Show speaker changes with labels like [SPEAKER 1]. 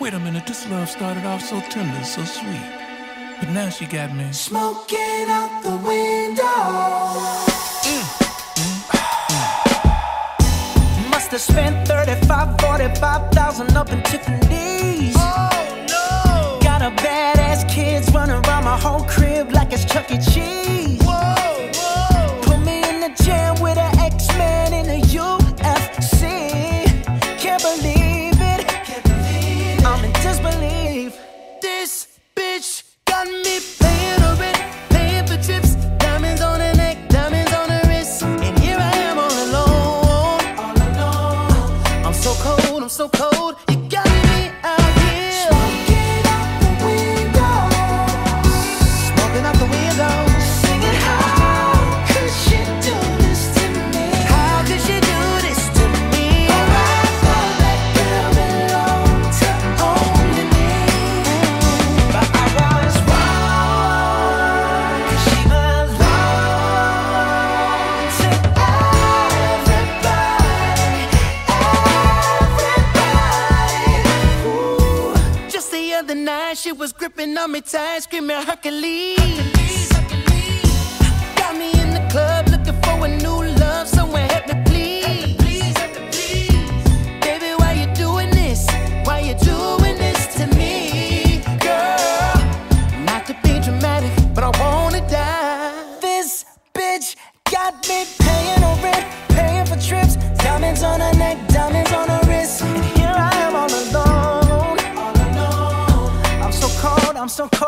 [SPEAKER 1] Wait a minute, this love started off so tender, so sweet. But now she got me
[SPEAKER 2] smoking out the window. Mm-hmm.
[SPEAKER 3] Must have spent 35, 45,000 up in Tiffany's.
[SPEAKER 2] Oh no!
[SPEAKER 3] Got a badass kids running around my whole crib
[SPEAKER 2] so cold, I'm so cold. You
[SPEAKER 3] she was
[SPEAKER 2] gripping on me tight, screaming Hercules. Hercules, Hercules. Got me in the club looking for a new love, someone help me please. Baby, why you doing this? Why you doing this to me, girl? Not to be dramatic, but I wanna die.
[SPEAKER 3] This bitch got me paying her rent, paying for trips, diamonds on her neck, diamonds on her wrist. So cold.